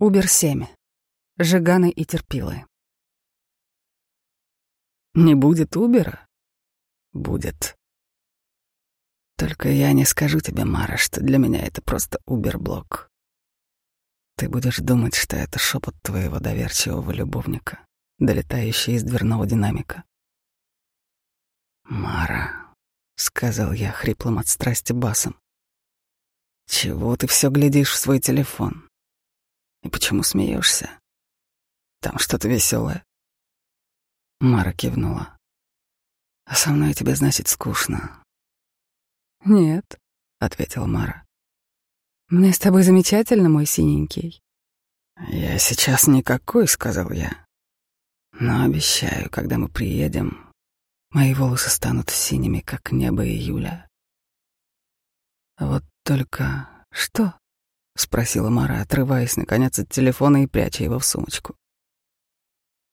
Убер-7. Жиганы и терпилы. Не будет Убера? Будет. Только я не скажу тебе, Мара, что для меня это просто Убер-блок. Ты будешь думать, что это шепот твоего доверчивого любовника, долетающий из дверного динамика. Мара, сказал я хриплым от страсти басом. Чего ты все глядишь в свой телефон? И почему смеешься? Там что-то веселое. Мара кивнула. А со мной тебе, значит, скучно. Нет, ответила Мара. Мне с тобой замечательно, мой синенький. Я сейчас никакой, сказал я. Но обещаю, когда мы приедем, мои волосы станут синими, как небо июля. Вот только что? Спросила Мара, отрываясь наконец от телефона и пряча его в сумочку.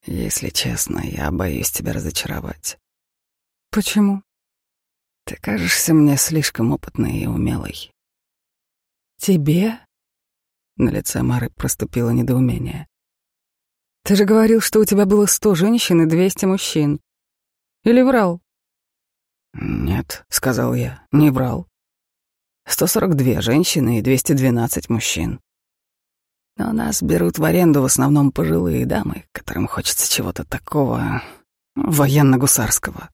Если честно, я боюсь тебя разочаровать. Почему? Ты кажешься мне слишком опытной и умелой. Тебе? На лице Мары проступило недоумение. Ты же говорил, что у тебя было сто женщин и двести мужчин. Или врал? Нет, сказал я, не врал. 142 женщины и 212 мужчин. Но нас берут в аренду в основном пожилые дамы, которым хочется чего-то такого военно-гусарского.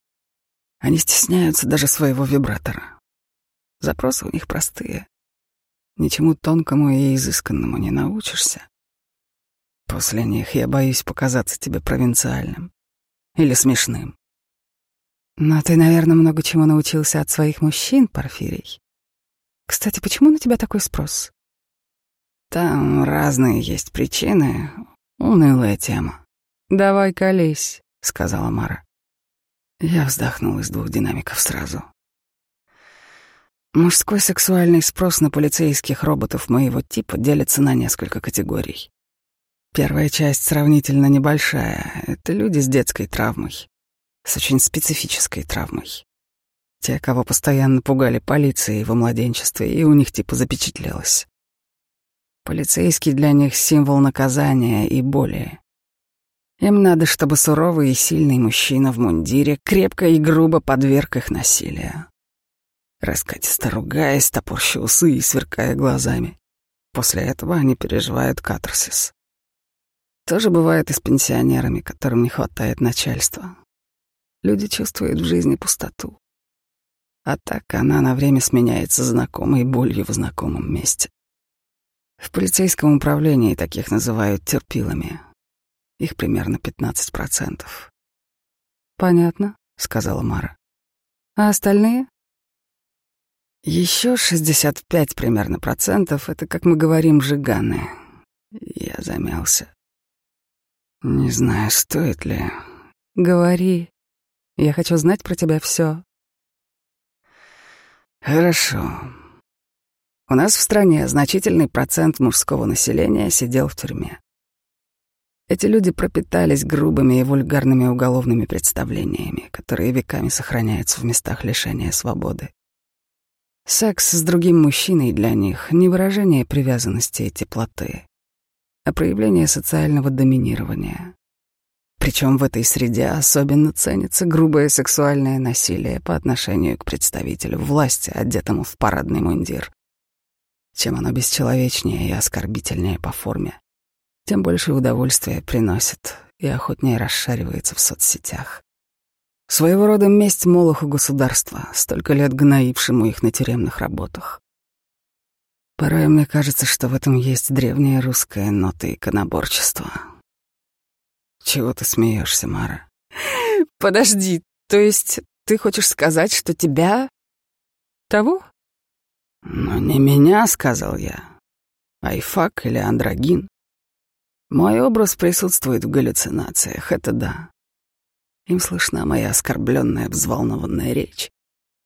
Они стесняются даже своего вибратора. Запросы у них простые. Ничему тонкому и изысканному не научишься. После них я боюсь показаться тебе провинциальным или смешным. Но ты, наверное, много чему научился от своих мужчин, Порфирий. Кстати, почему на тебя такой спрос? Там разные есть причины. Унылая тема. Давай колись, сказала Мара. Я вздохнул из двух динамиков сразу. Мужской сексуальный спрос на полицейских роботов моего типа делится на несколько категорий. Первая часть сравнительно небольшая. Это люди с детской травмой, с очень специфической травмой. Те, кого постоянно пугали полицией во младенчестве, и у них типа запечатлелось. Полицейский для них символ наказания и боли. Им надо, чтобы суровый и сильный мужчина в мундире крепко и грубо подверг их насилию. Раскатисто ругаясь, топорща усы и сверкая глазами. После этого они переживают катарсис. То же бывает и с пенсионерами, которым не хватает начальства. Люди чувствуют в жизни пустоту. А так она на время сменяется знакомой болью в знакомом месте. В полицейском управлении таких называют терпилами. Их примерно 15%. Понятно, сказала Мара. А остальные? Еще 65 примерно процентов — это, как мы говорим, жиганы. Я замялся. Не знаю, стоит ли. Говори. Я хочу знать про тебя все. Хорошо. У нас в стране значительный процент мужского населения сидел в тюрьме. Эти люди пропитались грубыми и вульгарными уголовными представлениями, которые веками сохраняются в местах лишения свободы. Секс с другим мужчиной для них — не выражение привязанности и теплоты, а проявление социального доминирования. Причем в этой среде особенно ценится грубое сексуальное насилие по отношению к представителю власти, одетому в парадный мундир. Чем оно бесчеловечнее и оскорбительнее по форме, тем больше удовольствия приносит и охотнее расшаривается в соцсетях. Своего рода месть молоху государства, столько лет гноившему их на тюремных работах. Порой мне кажется, что в этом есть древняя русская нота иконоборчества, чего ты смеешься, Мара? Подожди, то есть ты хочешь сказать, что тебя... того? Ну, не меня, сказал я. Айфак или андрогин. Мой образ присутствует в галлюцинациях, это да. Им слышна моя оскорбленная, взволнованная речь.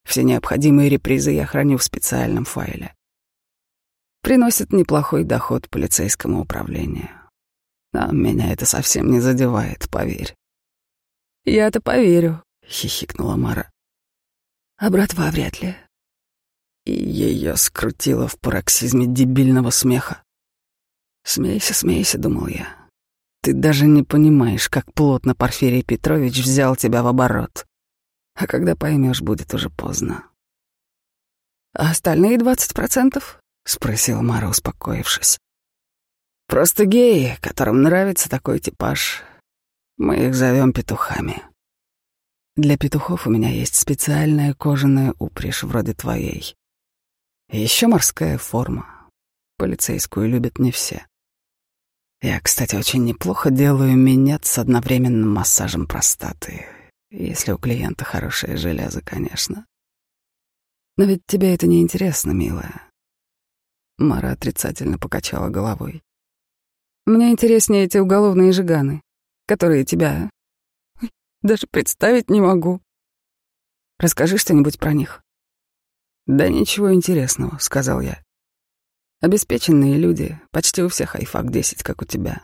Все необходимые репризы я храню в специальном файле. Приносит неплохой доход полицейскому управлению. А меня это совсем не задевает, поверь. Я-то поверю, хихикнула Мара. А братва вряд ли. И ее скрутило в пароксизме дебильного смеха. Смейся, смейся, думал я. Ты даже не понимаешь, как плотно Порфирий Петрович взял тебя в оборот. А когда поймешь, будет уже поздно. А остальные двадцать процентов? спросила Мара, успокоившись. Просто геи, которым нравится такой типаж. Мы их зовем петухами. Для петухов у меня есть специальная кожаная упряжь вроде твоей. Еще морская форма. Полицейскую любят не все. Я, кстати, очень неплохо делаю минет с одновременным массажем простаты. Если у клиента хорошее железо, конечно. Но ведь тебе это не интересно, милая. Мара отрицательно покачала головой. Мне интереснее эти уголовные жиганы, которые тебя... Даже представить не могу. Расскажи что-нибудь про них. Да ничего интересного, сказал я. Обеспеченные люди, почти у всех айфак 10, как у тебя.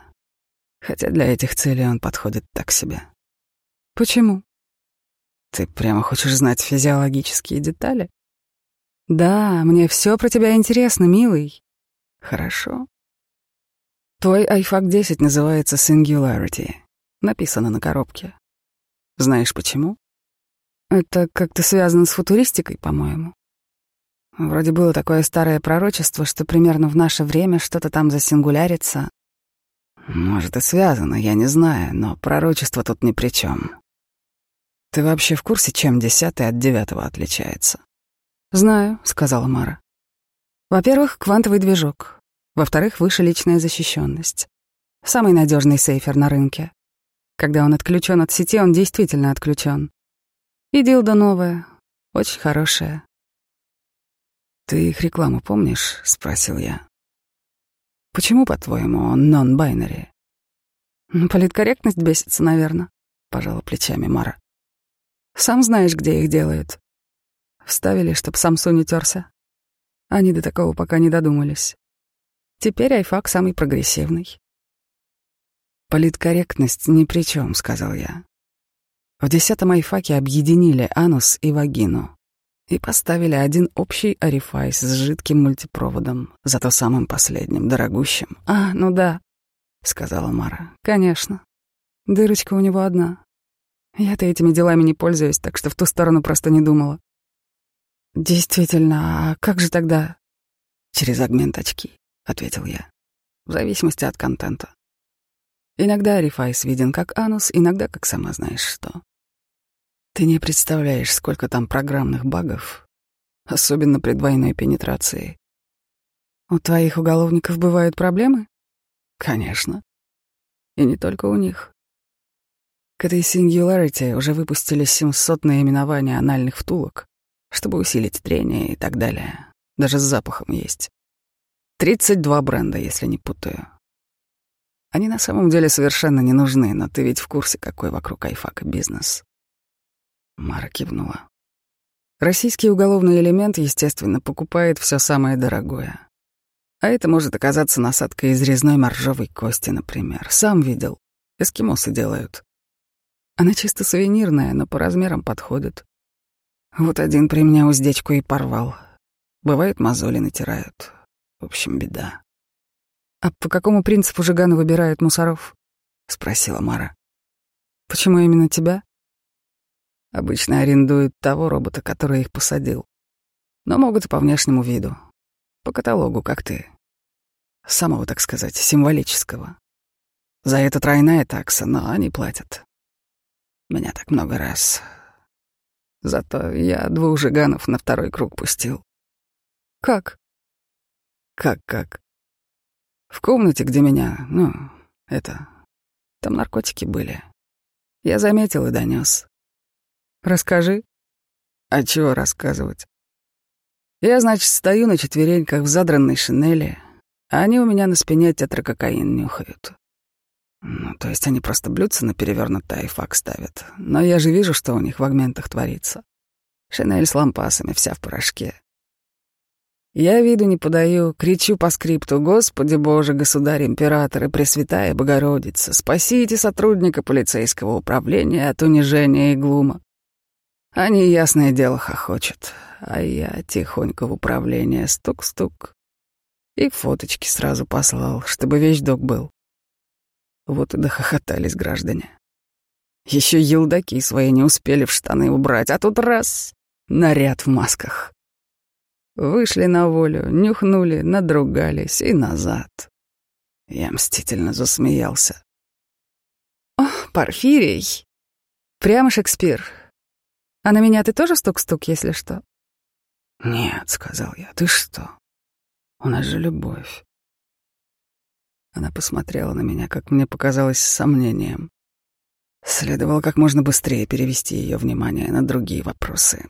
Хотя для этих целей он подходит так себе. Почему? Ты прямо хочешь знать физиологические детали? Да, мне все про тебя интересно, милый. Хорошо. Твой iFAC 10 называется Singularity. Написано на коробке. Знаешь почему? Это как-то связано с футуристикой, по-моему. Вроде было такое старое пророчество, что примерно в наше время что-то там засингулярится. Может, и связано, я не знаю, но пророчество тут ни при чем. Ты вообще в курсе, чем десятый от девятого отличается? «Знаю», — сказала Мара. «Во-первых, квантовый движок. Во-вторых, выше личная защищенность. Самый надежный сейфер на рынке. Когда он отключен от сети, он действительно отключен. И дилда новая, очень хорошая». «Ты их рекламу помнишь?» — спросил я. «Почему, по-твоему, он нон-байнери?» «Ну, политкорректность бесится, наверное», — пожала плечами Мара. «Сам знаешь, где их делают. Вставили, чтоб Самсу не терся. Они до такого пока не додумались. Теперь айфак самый прогрессивный. «Политкорректность ни при чем», — сказал я. В десятом айфаке объединили анус и вагину и поставили один общий арифайс с жидким мультипроводом, зато самым последним, дорогущим. «А, ну да», — сказала Мара. «Конечно. Дырочка у него одна. Я-то этими делами не пользуюсь, так что в ту сторону просто не думала. «Действительно, а как же тогда?» «Через агмент очки», — ответил я. «В зависимости от контента. Иногда рефайс виден как анус, иногда как сама знаешь что. Ты не представляешь, сколько там программных багов, особенно при двойной пенетрации. У твоих уголовников бывают проблемы? Конечно. И не только у них. К этой Singularity уже выпустили 700 наименований анальных втулок, чтобы усилить трение и так далее. Даже с запахом есть. 32 бренда, если не путаю. Они на самом деле совершенно не нужны, но ты ведь в курсе, какой вокруг айфака бизнес. Мара кивнула. Российский уголовный элемент, естественно, покупает все самое дорогое. А это может оказаться насадка из резной моржовой кости, например. Сам видел. Эскимосы делают. Она чисто сувенирная, но по размерам подходит. Вот один при мне уздечку и порвал. Бывает, мозоли натирают. В общем, беда. «А по какому принципу Жиганы выбирают мусоров?» — спросила Мара. «Почему именно тебя?» Обычно арендуют того робота, который их посадил. Но могут и по внешнему виду. По каталогу, как ты. Самого, так сказать, символического. За это тройная такса, но они платят. Меня так много раз Зато я двух жиганов на второй круг пустил. Как? Как-как? В комнате, где меня, ну, это... Там наркотики были. Я заметил и донес. Расскажи. А чего рассказывать? Я, значит, стою на четвереньках в задранной шинели, а они у меня на спине тетракокаин нюхают. Ну, то есть они просто блюдца на перевернутый айфак ставят. Но я же вижу, что у них в агментах творится. Шинель с лампасами, вся в порошке. Я виду не подаю, кричу по скрипту «Господи Боже, Государь, Император и Пресвятая Богородица, спасите сотрудника полицейского управления от унижения и глума». Они, ясное дело, хохочут, а я тихонько в управление стук-стук. И фоточки сразу послал, чтобы вещдок был. Вот и дохохотались граждане. Еще елдаки свои не успели в штаны убрать, а тут раз — наряд в масках. Вышли на волю, нюхнули, надругались и назад. Я мстительно засмеялся. «О, Порфирий! Прямо Шекспир. А на меня ты тоже стук-стук, если что?» «Нет», — сказал я, — «ты что? У нас же любовь». Она посмотрела на меня, как мне показалось, с сомнением. Следовало как можно быстрее перевести ее внимание на другие вопросы.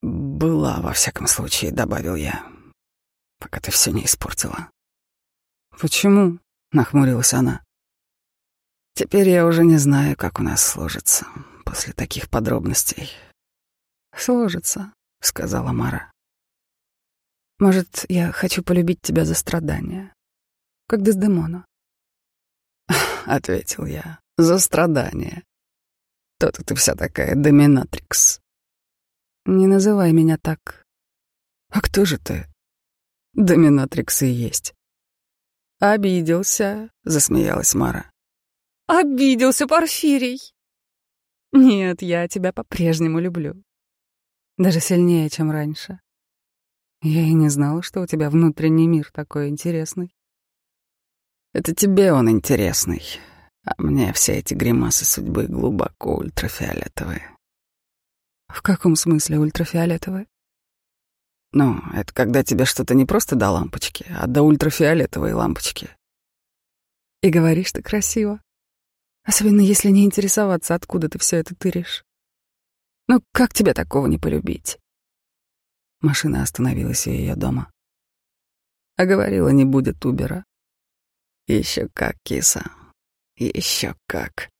«Была, во всяком случае», — добавил я, — «пока ты все не испортила». «Почему?» — нахмурилась она. «Теперь я уже не знаю, как у нас сложится после таких подробностей». «Сложится», — сказала Мара. «Может, я хочу полюбить тебя за страдания, как Дездемона?» «Ответил я, за страдания. То-то ты вся такая доминатрикс». «Не называй меня так». «А кто же ты?» «Доминатрикс и есть». «Обиделся», — засмеялась Мара. «Обиделся, Порфирий!» «Нет, я тебя по-прежнему люблю. Даже сильнее, чем раньше. Я и не знала, что у тебя внутренний мир такой интересный». «Это тебе он интересный, а мне все эти гримасы судьбы глубоко ультрафиолетовые. В каком смысле ультрафиолетовые? Ну, это когда тебе что-то не просто до лампочки, а до ультрафиолетовой лампочки. И говоришь ты красиво. Особенно если не интересоваться, откуда ты все это тыришь. Ну, как тебя такого не полюбить? Машина остановилась у ее дома. А говорила, не будет Убера. Еще как, киса. Еще как.